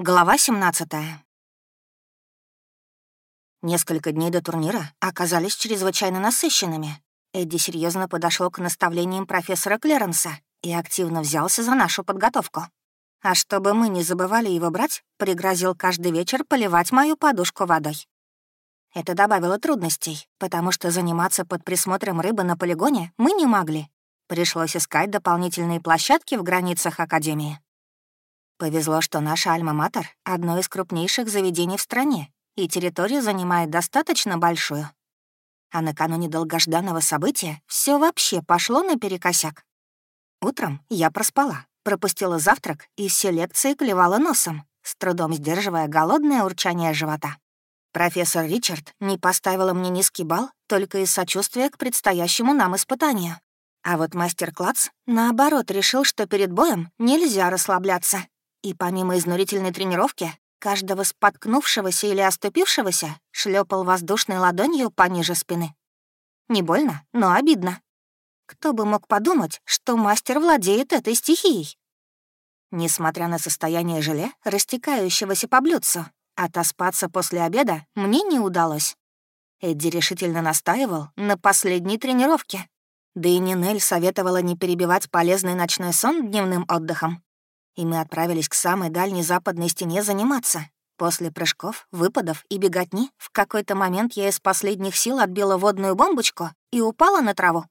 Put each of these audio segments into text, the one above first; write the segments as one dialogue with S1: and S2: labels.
S1: Глава 17 Несколько дней до турнира оказались чрезвычайно насыщенными. Эдди серьезно подошел к наставлениям профессора Клеренса и активно взялся за нашу подготовку. А чтобы мы не забывали его брать, пригрозил каждый вечер поливать мою подушку водой. Это добавило трудностей, потому что заниматься под присмотром рыбы на полигоне мы не могли. Пришлось искать дополнительные площадки в границах Академии. Повезло, что наша Альма-Матер — одно из крупнейших заведений в стране, и территорию занимает достаточно большую. А накануне долгожданного события все вообще пошло наперекосяк. Утром я проспала, пропустила завтрак и все лекции клевала носом, с трудом сдерживая голодное урчание живота. Профессор Ричард не поставила мне низкий балл только из сочувствия к предстоящему нам испытанию. А вот мастер Клац, наоборот, решил, что перед боем нельзя расслабляться и помимо изнурительной тренировки, каждого споткнувшегося или оступившегося шлепал воздушной ладонью пониже спины. Не больно, но обидно. Кто бы мог подумать, что мастер владеет этой стихией? Несмотря на состояние желе, растекающегося по блюдцу, отоспаться после обеда мне не удалось. Эдди решительно настаивал на последней тренировке. Да и Нинель советовала не перебивать полезный ночной сон дневным отдыхом и мы отправились к самой дальней западной стене заниматься. После прыжков, выпадов и беготни в какой-то момент я из последних сил отбила водную бомбочку и упала на траву.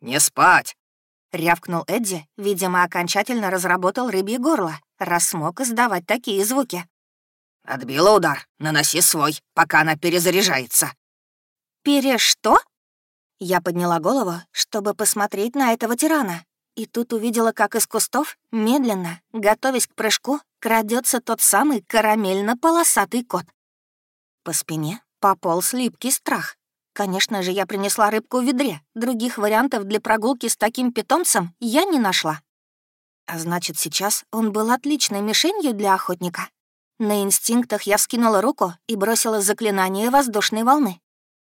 S2: «Не спать!»
S1: — рявкнул Эдди, видимо, окончательно разработал рыбье горло, раз смог издавать такие звуки.
S2: «Отбила удар, наноси свой, пока она перезаряжается».
S1: «Пере что?» Я подняла голову, чтобы посмотреть на этого тирана, и тут увидела, как из кустов, медленно, готовясь к прыжку, крадется тот самый карамельно-полосатый кот. По спине пополз липкий страх. Конечно же, я принесла рыбку в ведре. Других вариантов для прогулки с таким питомцем я не нашла. А значит, сейчас он был отличной мишенью для охотника. На инстинктах я вскинула руку и бросила заклинание воздушной волны.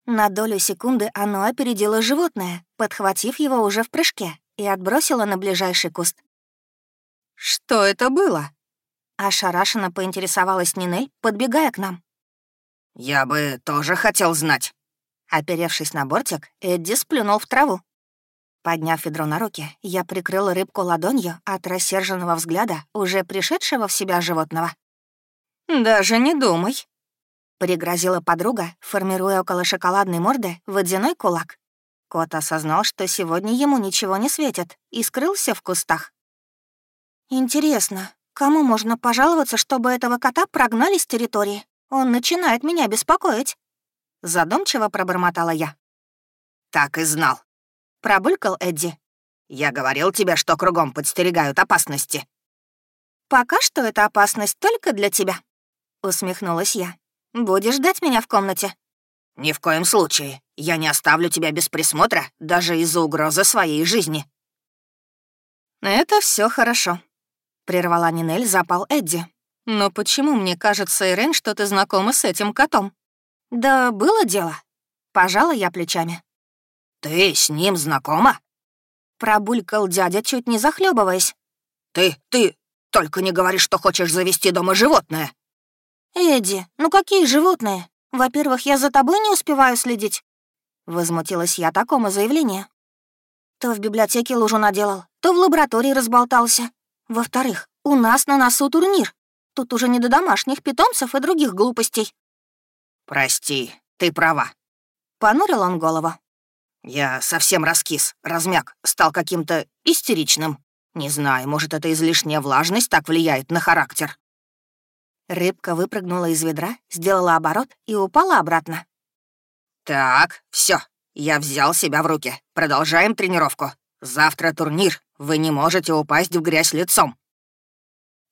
S1: На долю секунды оно опередило животное, подхватив его уже в прыжке, и отбросила на ближайший куст.
S2: «Что это было?»
S1: Ошарашенно поинтересовалась Нинель, подбегая к нам.
S2: «Я бы тоже хотел знать».
S1: Оперевшись на бортик, Эдди сплюнул в траву. Подняв ведро на руки, я прикрыла рыбку ладонью от рассерженного взгляда уже пришедшего в себя животного.
S2: «Даже не думай», —
S1: пригрозила подруга, формируя около шоколадной морды водяной кулак. Кот осознал, что сегодня ему ничего не светит, и скрылся в кустах. «Интересно, кому можно пожаловаться, чтобы этого кота прогнали с территории? Он начинает меня беспокоить». Задумчиво пробормотала я.
S2: «Так и знал», —
S1: пробулькал Эдди.
S2: «Я говорил тебе, что кругом подстерегают опасности».
S1: «Пока что это опасность только для тебя», — усмехнулась я. «Будешь ждать меня в комнате?»
S2: «Ни в коем случае. Я не оставлю тебя без присмотра, даже из-за угрозы своей жизни».
S1: «Это все хорошо», — прервала Нинель запал Эдди. «Но почему мне кажется, Ирен, что ты знакома с этим котом?» «Да было дело». Пожала я плечами.
S2: «Ты с ним знакома?»
S1: Пробулькал дядя, чуть не захлебываясь.
S2: «Ты, ты, только не говори, что хочешь завести дома животное!»
S1: «Эдди, ну какие животные? Во-первых, я за тобой не успеваю следить. Возмутилась я такому заявлению. То в библиотеке лужу наделал, то в лаборатории разболтался. Во-вторых, у нас на носу турнир. Тут уже не до домашних питомцев и других глупостей.
S2: «Прости, ты права», —
S1: понурил он голову.
S2: «Я совсем раскис, размяк, стал каким-то истеричным. Не знаю, может, это излишняя влажность так влияет на характер».
S1: Рыбка выпрыгнула из ведра, сделала оборот и упала обратно.
S2: «Так, все, я взял себя в руки. Продолжаем тренировку. Завтра турнир. Вы не можете упасть в грязь лицом».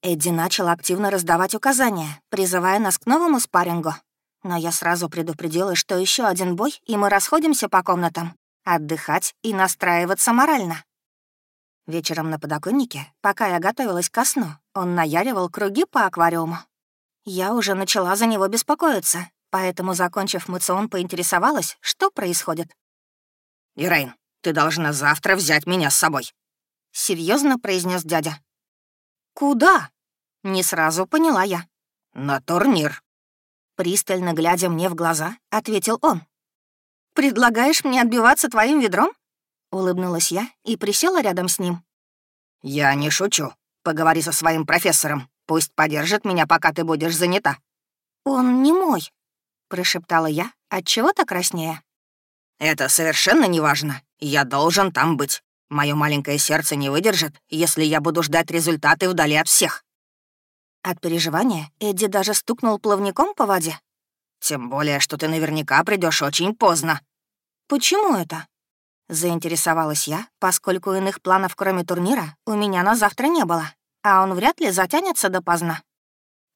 S1: Эдди начал активно раздавать указания, призывая нас к новому спаррингу. Но я сразу предупредила, что еще один бой, и мы расходимся по комнатам. Отдыхать и настраиваться морально. Вечером на подоконнике, пока я готовилась ко сну, он наяривал круги по аквариуму. Я уже начала за него беспокоиться, Поэтому, закончив мацион, поинтересовалась, что происходит.
S2: «Ирейн, ты должна завтра взять меня с собой», —
S1: серьезно произнес дядя. «Куда?» Не сразу поняла я.
S2: «На турнир».
S1: Пристально глядя мне в глаза, ответил он. «Предлагаешь мне отбиваться твоим ведром?» Улыбнулась я и присела рядом с ним.
S2: «Я не шучу. Поговори со своим профессором. Пусть подержит меня, пока ты будешь занята».
S1: «Он не мой», — прошептала я, отчего-то краснее.
S2: «Это совершенно неважно. Я должен там быть. Мое маленькое сердце не выдержит, если я буду ждать результаты вдали от всех».
S1: От переживания Эдди даже стукнул плавником по воде.
S2: «Тем более, что ты наверняка придешь очень поздно».
S1: «Почему это?» Заинтересовалась я, поскольку иных планов, кроме турнира, у меня на завтра не было, а он вряд ли затянется допоздна.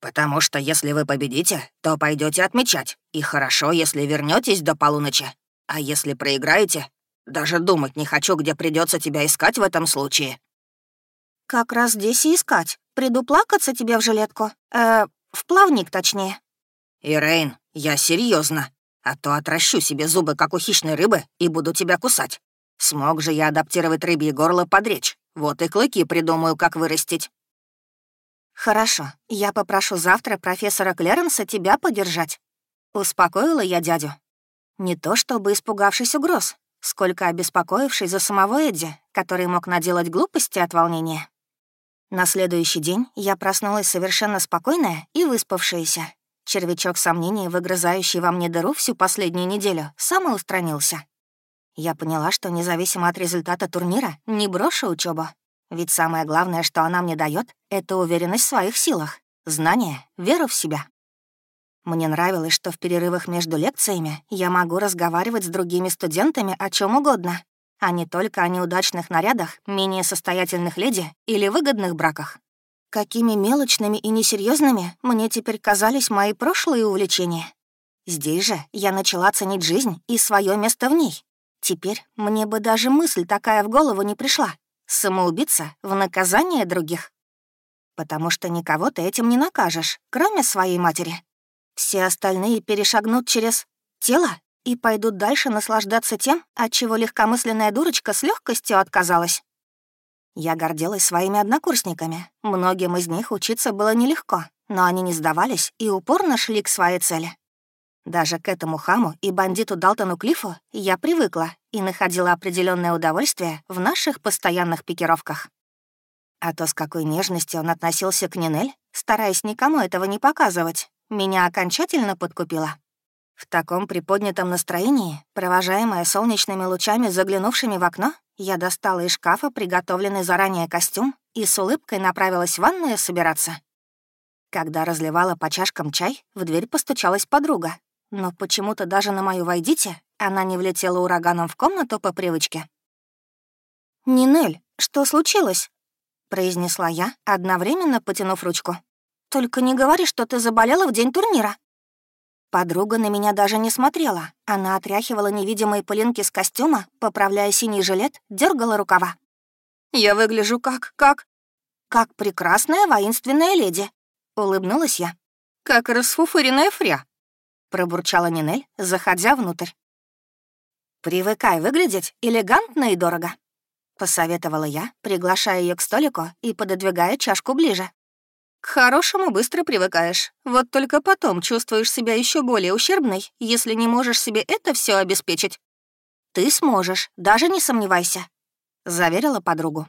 S2: «Потому что если вы победите, то пойдете отмечать, и хорошо, если вернетесь до полуночи. А если проиграете, даже думать не хочу, где придется тебя искать в этом случае».
S1: «Как раз здесь и искать. Приду плакаться тебе в жилетку. Э, в плавник, точнее».
S2: «Ирейн, я серьезно, а то отращу себе зубы, как у хищной рыбы, и буду тебя кусать. Смог же я адаптировать рыбье горло под речь. Вот и клыки придумаю, как вырастить.
S1: «Хорошо, я попрошу завтра профессора Клеренса тебя подержать». Успокоила я дядю. Не то чтобы испугавшись угроз, сколько обеспокоившись за самого Эдди, который мог наделать глупости от волнения. На следующий день я проснулась совершенно спокойная и выспавшаяся. Червячок сомнений, выгрызающий во мне дыру всю последнюю неделю, самоустранился. Я поняла, что независимо от результата турнира не брошу учебу. Ведь самое главное, что она мне дает, это уверенность в своих силах, знание, веру в себя. Мне нравилось, что в перерывах между лекциями я могу разговаривать с другими студентами о чем угодно, а не только о неудачных нарядах, менее состоятельных леди или выгодных браках. Какими мелочными и несерьезными мне теперь казались мои прошлые увлечения. Здесь же я начала ценить жизнь и свое место в ней. Теперь мне бы даже мысль такая в голову не пришла. Самоубийца в наказание других. Потому что никого ты этим не накажешь, кроме своей матери. Все остальные перешагнут через тело и пойдут дальше наслаждаться тем, от чего легкомысленная дурочка с легкостью отказалась. Я гордилась своими однокурсниками. Многим из них учиться было нелегко, но они не сдавались и упорно шли к своей цели. Даже к этому хаму и бандиту Далтону Клиффу я привыкла и находила определенное удовольствие в наших постоянных пикировках. А то, с какой нежностью он относился к Нинель, стараясь никому этого не показывать, меня окончательно подкупило. В таком приподнятом настроении, провожаемая солнечными лучами, заглянувшими в окно, я достала из шкафа приготовленный заранее костюм и с улыбкой направилась в ванную собираться. Когда разливала по чашкам чай, в дверь постучалась подруга, но почему-то даже на мою «войдите» она не влетела ураганом в комнату по привычке. «Нинель, что случилось?» — произнесла я, одновременно потянув ручку. «Только не говори, что ты заболела в день турнира». Подруга на меня даже не смотрела. Она отряхивала невидимые пылинки с костюма, поправляя синий жилет, дергала рукава. «Я выгляжу как... как...» «Как прекрасная воинственная леди», — улыбнулась я. «Как расфуфыренная фря», — пробурчала Нинель, заходя внутрь. «Привыкай выглядеть элегантно и дорого», — посоветовала я, приглашая ее к столику и пододвигая чашку ближе. «К хорошему быстро привыкаешь. Вот только потом чувствуешь себя еще более ущербной, если не можешь себе это все обеспечить». «Ты сможешь, даже не сомневайся», — заверила подругу.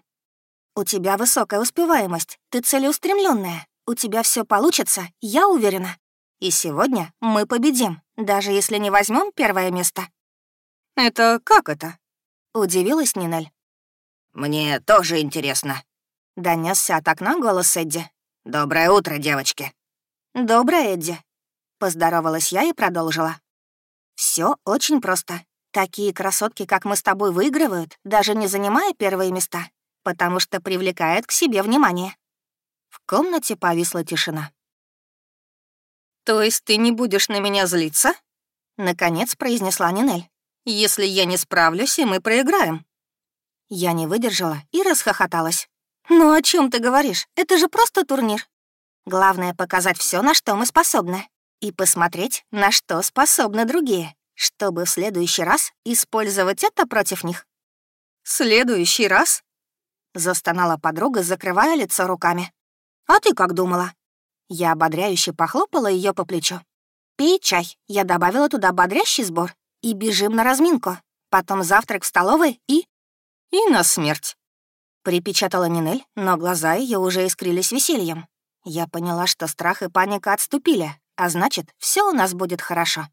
S1: «У тебя высокая успеваемость, ты целеустремленная, у тебя все получится, я уверена. И сегодня мы победим, даже если не возьмем первое место». «Это как это?» — удивилась Нинель.
S2: «Мне тоже интересно», —
S1: донесся от окна голос Эдди.
S2: «Доброе утро, девочки».
S1: «Доброе, Эдди», — поздоровалась я и продолжила. Все очень просто. Такие красотки, как мы с тобой, выигрывают, даже не занимая первые места, потому что привлекают к себе внимание». В комнате повисла тишина. «То есть ты не будешь на меня злиться?» — наконец произнесла Нинель. «Если я не справлюсь, и мы проиграем». Я не выдержала и расхохоталась. «Ну о чем ты говоришь? Это же просто турнир. Главное — показать все, на что мы способны, и посмотреть, на что способны другие, чтобы в следующий раз использовать это против них». «Следующий раз?» — застонала подруга, закрывая лицо руками. А ты как думала?» Я ободряюще похлопала ее по плечу. «Пей чай. Я добавила туда бодрящий сбор. И бежим на разминку. Потом завтрак в столовой и...» «И на смерть», — припечатала Нинель, но глаза ее уже искрились весельем. Я поняла, что страх и паника отступили, а значит, все у нас будет хорошо.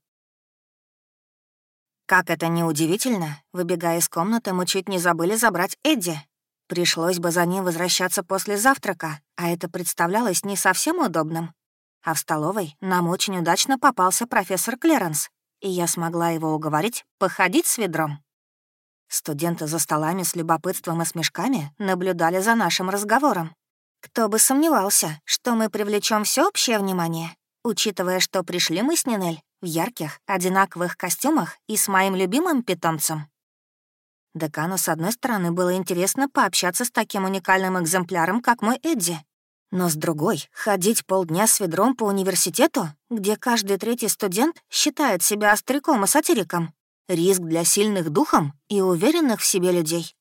S1: Как это неудивительно, выбегая из комнаты, мы чуть не забыли забрать Эдди. Пришлось бы за ним возвращаться после завтрака, а это представлялось не совсем удобным. А в столовой нам очень удачно попался профессор Клеренс, и я смогла его уговорить походить с ведром. Студенты за столами с любопытством и смешками наблюдали за нашим разговором. Кто бы сомневался, что мы привлечем всеобщее внимание, учитывая, что пришли мы с Нинель в ярких, одинаковых костюмах и с моим любимым питомцем. Декану, с одной стороны, было интересно пообщаться с таким уникальным экземпляром, как мой Эдди. Но с другой, ходить полдня с ведром по университету, где каждый третий студент считает себя остряком и сатириком, риск для сильных духом и уверенных в себе людей.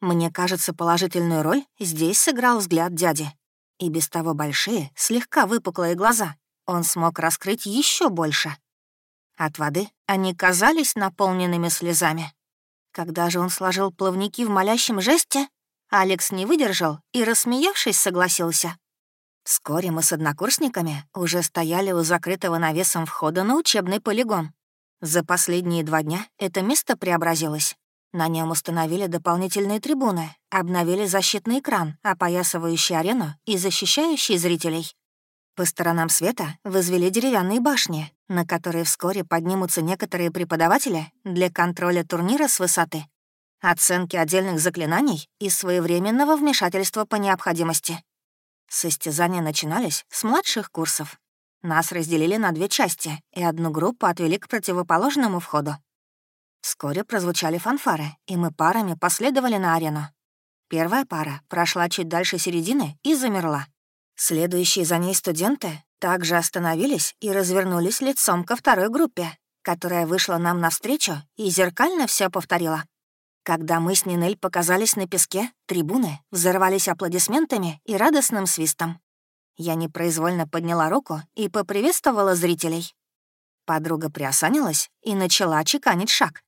S1: Мне кажется, положительную роль здесь сыграл взгляд дяди. И без того большие, слегка выпуклые глаза он смог раскрыть еще больше. От воды они казались наполненными слезами. Когда же он сложил плавники в молящем жесте, Алекс не выдержал и, рассмеявшись, согласился. Вскоре мы с однокурсниками уже стояли у закрытого навесом входа на учебный полигон. За последние два дня это место преобразилось. На нем установили дополнительные трибуны, обновили защитный экран, опоясывающий арену и защищающий зрителей. По сторонам света возвели деревянные башни, на которые вскоре поднимутся некоторые преподаватели для контроля турнира с высоты, оценки отдельных заклинаний и своевременного вмешательства по необходимости. Состязания начинались с младших курсов. Нас разделили на две части, и одну группу отвели к противоположному входу. Вскоре прозвучали фанфары, и мы парами последовали на арену. Первая пара прошла чуть дальше середины и замерла. Следующие за ней студенты также остановились и развернулись лицом ко второй группе, которая вышла нам навстречу и зеркально все повторила. Когда мы с Нинель показались на песке, трибуны взорвались аплодисментами и радостным свистом. Я непроизвольно подняла руку и поприветствовала зрителей. Подруга приосанилась и начала чеканить шаг.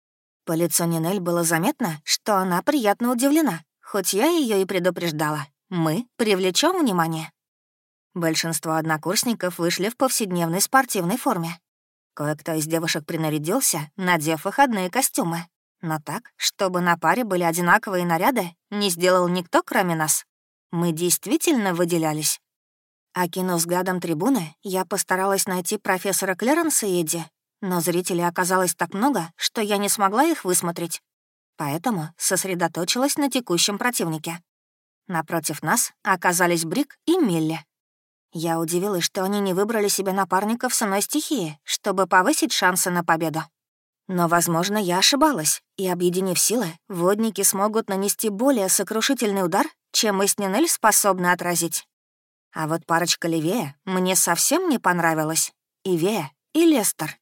S1: По лицу Нинель было заметно, что она приятно удивлена, хоть я ее и предупреждала. Мы привлечем внимание. Большинство однокурсников вышли в повседневной спортивной форме. Кое-кто из девушек принарядился, надев выходные костюмы. Но так, чтобы на паре были одинаковые наряды, не сделал никто, кроме нас. Мы действительно выделялись. Окинув взглядом трибуны, я постаралась найти профессора Клеренса и Эдди, но зрителей оказалось так много, что я не смогла их высмотреть. Поэтому сосредоточилась на текущем противнике. Напротив нас оказались Брик и Милли. Я удивилась, что они не выбрали себе напарников с иной стихии, чтобы повысить шансы на победу. Но, возможно, я ошибалась, и, объединив силы, водники смогут нанести более сокрушительный удар, чем мы с Нинель способны отразить. А вот парочка Левея мне совсем не понравилась. И Вея, и Лестер.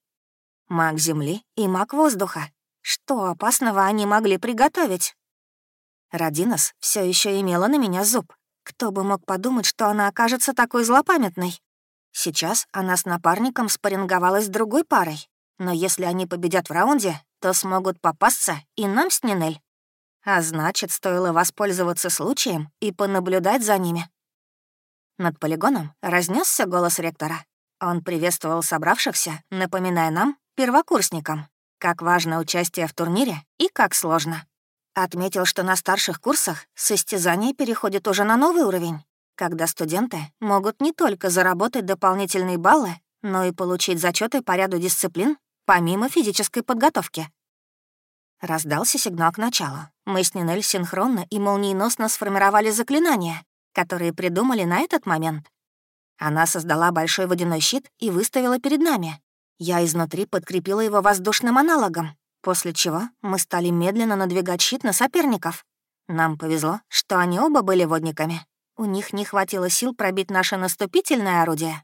S1: Маг земли и маг воздуха. Что опасного они могли приготовить? Радинос все еще имела на меня зуб, кто бы мог подумать, что она окажется такой злопамятной? Сейчас она с напарником спарринговалась с другой парой, но если они победят в раунде, то смогут попасться и нам с Нинель. А значит, стоило воспользоваться случаем и понаблюдать за ними. Над полигоном разнесся голос ректора. Он приветствовал собравшихся, напоминая нам, первокурсникам, как важно участие в турнире и как сложно. Отметил, что на старших курсах состязания переходят уже на новый уровень, когда студенты могут не только заработать дополнительные баллы, но и получить зачеты по ряду дисциплин, помимо физической подготовки. Раздался сигнал к началу. Мы с Нинель синхронно и молниеносно сформировали заклинания, которые придумали на этот момент. Она создала большой водяной щит и выставила перед нами. Я изнутри подкрепила его воздушным аналогом, После чего мы стали медленно надвигать щит на соперников. Нам повезло, что они оба были водниками. У них не хватило сил пробить наше наступительное орудие.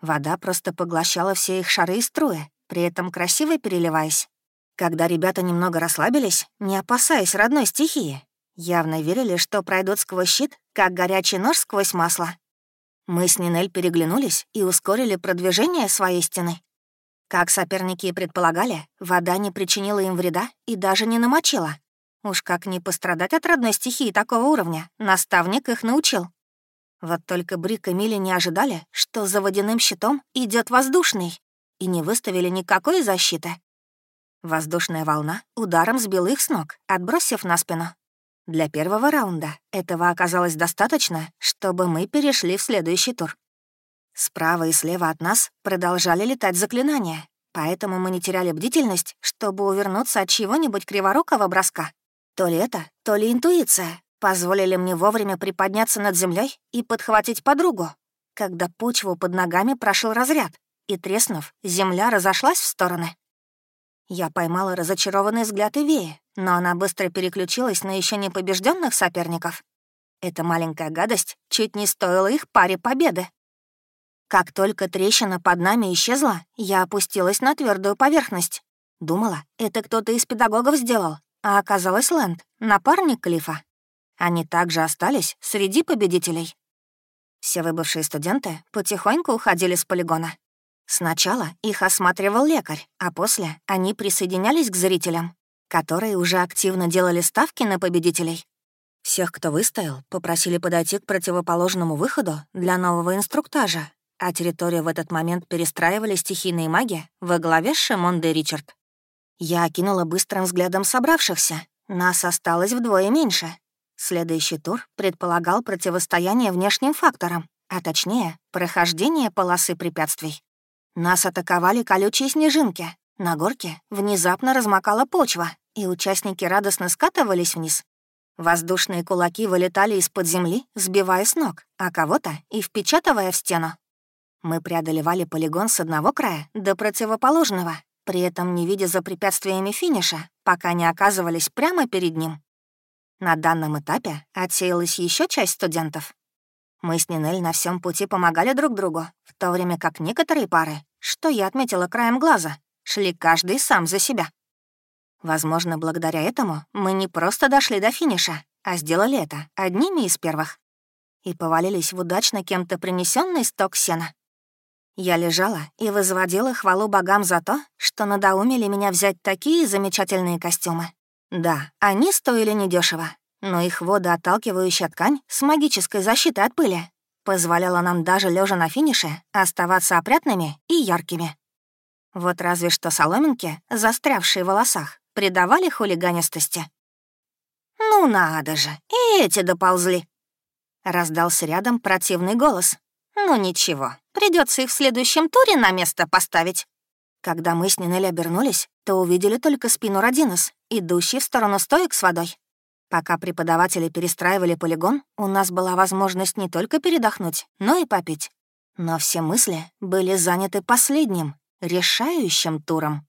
S1: Вода просто поглощала все их шары и струи, при этом красиво переливаясь. Когда ребята немного расслабились, не опасаясь родной стихии, явно верили, что пройдут сквозь щит, как горячий нож сквозь масло. Мы с Нинель переглянулись и ускорили продвижение своей стены. Как соперники и предполагали, вода не причинила им вреда и даже не намочила. Уж как не пострадать от родной стихии такого уровня, наставник их научил. Вот только Брик и Милли не ожидали, что за водяным щитом идет воздушный, и не выставили никакой защиты. Воздушная волна ударом сбила их с ног, отбросив на спину. Для первого раунда этого оказалось достаточно, чтобы мы перешли в следующий тур. Справа и слева от нас продолжали летать заклинания, поэтому мы не теряли бдительность, чтобы увернуться от чего-нибудь криворукого броска. То ли это, то ли интуиция, позволили мне вовремя приподняться над землей и подхватить подругу, когда почву под ногами прошел разряд, и, треснув, земля разошлась в стороны. Я поймала разочарованный взгляд Ивеи, но она быстро переключилась на еще не побежденных соперников. Эта маленькая гадость чуть не стоила их паре победы. Как только трещина под нами исчезла, я опустилась на твердую поверхность. Думала, это кто-то из педагогов сделал, а оказалось Лэнд, напарник Клифа. Они также остались среди победителей. Все выбывшие студенты потихоньку уходили с полигона. Сначала их осматривал лекарь, а после они присоединялись к зрителям, которые уже активно делали ставки на победителей. Всех, кто выстоял, попросили подойти к противоположному выходу для нового инструктажа, а территорию в этот момент перестраивали стихийные маги во главе с Шимон де Ричард. Я окинула быстрым взглядом собравшихся. Нас осталось вдвое меньше, Следующий тур предполагал противостояние внешним факторам, а точнее, прохождение полосы препятствий. Нас атаковали колючие снежинки. На горке внезапно размокала почва, и участники радостно скатывались вниз. Воздушные кулаки вылетали из-под земли, сбивая с ног, а кого-то и впечатывая в стену. Мы преодолевали полигон с одного края до противоположного, при этом не видя за препятствиями финиша, пока не оказывались прямо перед ним. На данном этапе отсеялась еще часть студентов. Мы с Нинель на всем пути помогали друг другу, в то время как некоторые пары, что я отметила краем глаза, шли каждый сам за себя. Возможно, благодаря этому мы не просто дошли до финиша, а сделали это одними из первых. И повалились в удачно кем-то принесенный сток сена. Я лежала и возводила хвалу богам за то, что надоумили меня взять такие замечательные костюмы. Да, они стоили недешево, но их водоотталкивающая ткань с магической защитой от пыли позволяла нам даже лежа на финише оставаться опрятными и яркими. Вот разве что соломинки, застрявшие в волосах, придавали хулиганистости. «Ну надо же, и эти доползли!» Раздался рядом противный голос. «Ну ничего, придется их в следующем туре на место поставить». Когда мы с Нинель обернулись, то увидели только спину Родинос, идущий в сторону стоек с водой. Пока преподаватели перестраивали полигон, у нас была возможность не только передохнуть, но и попить. Но все мысли были заняты последним, решающим туром.